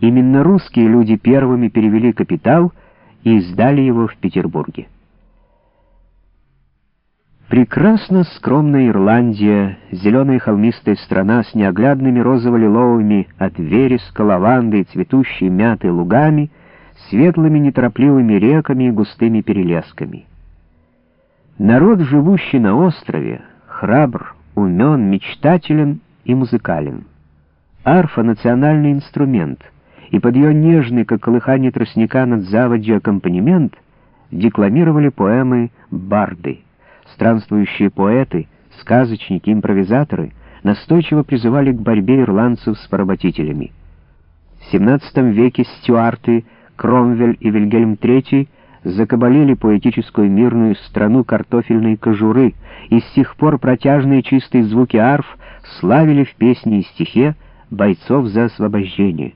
Именно русские люди первыми перевели капитал и издали его в Петербурге. Прекрасно скромная Ирландия, зеленая холмистая страна с неоглядными розово-лиловыми от вереска, лаванды и цветущей мяты лугами, светлыми неторопливыми реками и густыми перелесками. Народ, живущий на острове, храбр, умен, мечтателен и музыкален. Арфа — национальный инструмент, и под ее нежный, как колыхание тростника над заводью аккомпанемент, декламировали поэмы барды. Странствующие поэты, сказочники, импровизаторы настойчиво призывали к борьбе ирландцев с поработителями. В XVII веке стюарты, Кромвель и Вильгельм III закабалили поэтическую мирную страну картофельной кожуры, и с тех пор протяжные чистые звуки арф славили в песне и стихе бойцов за освобождение.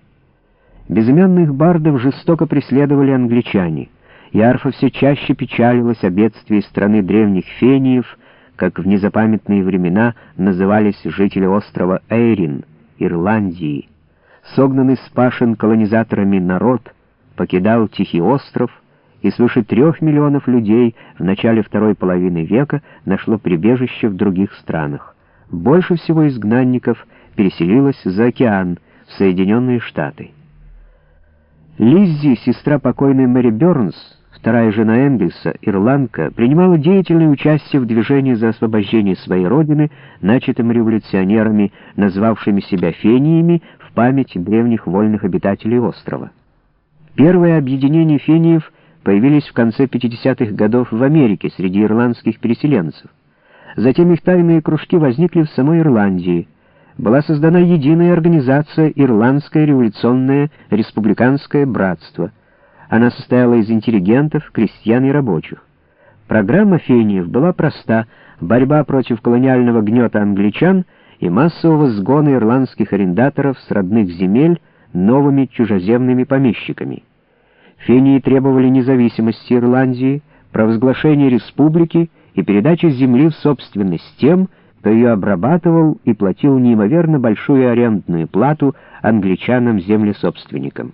Безымянных бардов жестоко преследовали англичане, и арфа все чаще печалилась о бедствии страны древних фениев, как в незапамятные времена назывались жители острова Эйрин, Ирландии. Согнанный с колонизаторами народ покидал Тихий остров, и свыше трех миллионов людей в начале второй половины века нашло прибежище в других странах. Больше всего изгнанников переселилось за океан, в Соединенные Штаты. Лиззи, сестра покойной Мэри Бёрнс, вторая жена Энгельса, ирландка, принимала деятельное участие в движении за освобождение своей родины, начатым революционерами, назвавшими себя фениями в память древних вольных обитателей острова. Первое объединение фениев появились в конце 50-х годов в Америке среди ирландских переселенцев. Затем их тайные кружки возникли в самой Ирландии. Была создана единая организация «Ирландское революционное республиканское братство». Она состояла из интеллигентов, крестьян и рабочих. Программа фениев была проста — борьба против колониального гнета англичан и массового сгона ирландских арендаторов с родных земель новыми чужеземными помещиками. Фении требовали независимости Ирландии, провозглашения республики и передачи земли в собственность тем, кто ее обрабатывал и платил неимоверно большую арендную плату англичанам-землесобственникам.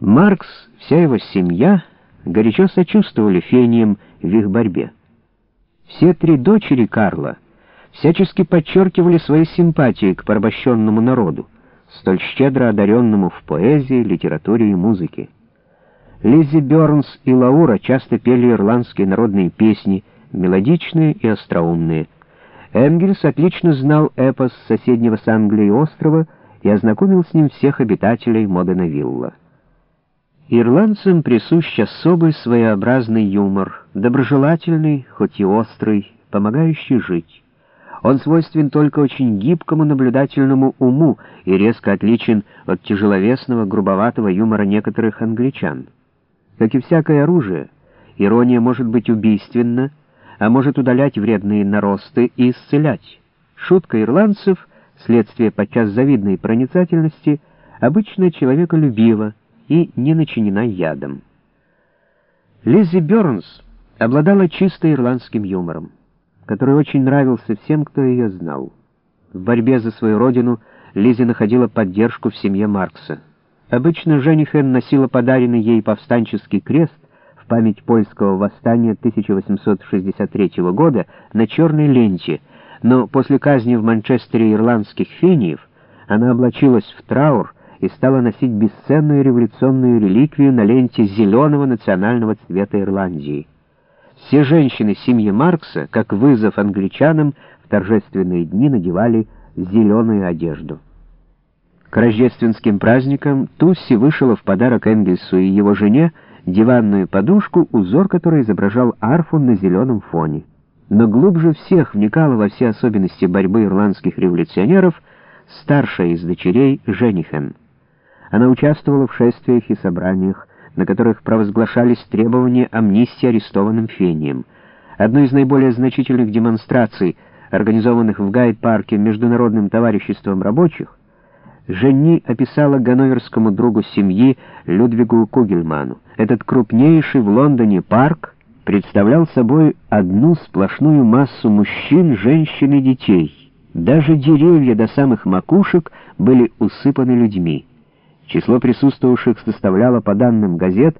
Маркс, вся его семья, горячо сочувствовали фениям в их борьбе. Все три дочери Карла всячески подчеркивали свои симпатии к порабощенному народу столь щедро одаренному в поэзии, литературе и музыке. Лиззи Бёрнс и Лаура часто пели ирландские народные песни, мелодичные и остроумные. Энгельс отлично знал эпос соседнего с Англией острова и ознакомил с ним всех обитателей Модена-Вилла. Ирландцам присущ особый своеобразный юмор, доброжелательный, хоть и острый, помогающий жить. Он свойствен только очень гибкому наблюдательному уму и резко отличен от тяжеловесного, грубоватого юмора некоторых англичан. Как и всякое оружие, ирония может быть убийственна, а может удалять вредные наросты и исцелять. Шутка ирландцев, следствие подчас завидной проницательности, обычно человеколюбива и не начинена ядом. Лиззи Бёрнс обладала чисто ирландским юмором который очень нравился всем, кто ее знал. В борьбе за свою родину Лизи находила поддержку в семье Маркса. Обычно Женихен носила подаренный ей повстанческий крест в память польского восстания 1863 года на черной ленте, но после казни в Манчестере ирландских фениев она облачилась в траур и стала носить бесценную революционную реликвию на ленте зеленого национального цвета Ирландии. Все женщины семьи Маркса, как вызов англичанам, в торжественные дни надевали зеленую одежду. К рождественским праздникам Тусси вышила в подарок Энгельсу и его жене диванную подушку, узор которой изображал арфу на зеленом фоне. Но глубже всех вникала во все особенности борьбы ирландских революционеров старшая из дочерей Женихен. Она участвовала в шествиях и собраниях, на которых провозглашались требования амнистии арестованным фением. Одной из наиболее значительных демонстраций, организованных в Гайд-парке Международным товариществом рабочих, Женни описала ганноверскому другу семьи Людвигу Кугельману. Этот крупнейший в Лондоне парк представлял собой одну сплошную массу мужчин, женщин и детей. Даже деревья до самых макушек были усыпаны людьми. Число присутствовавших составляло, по данным газет,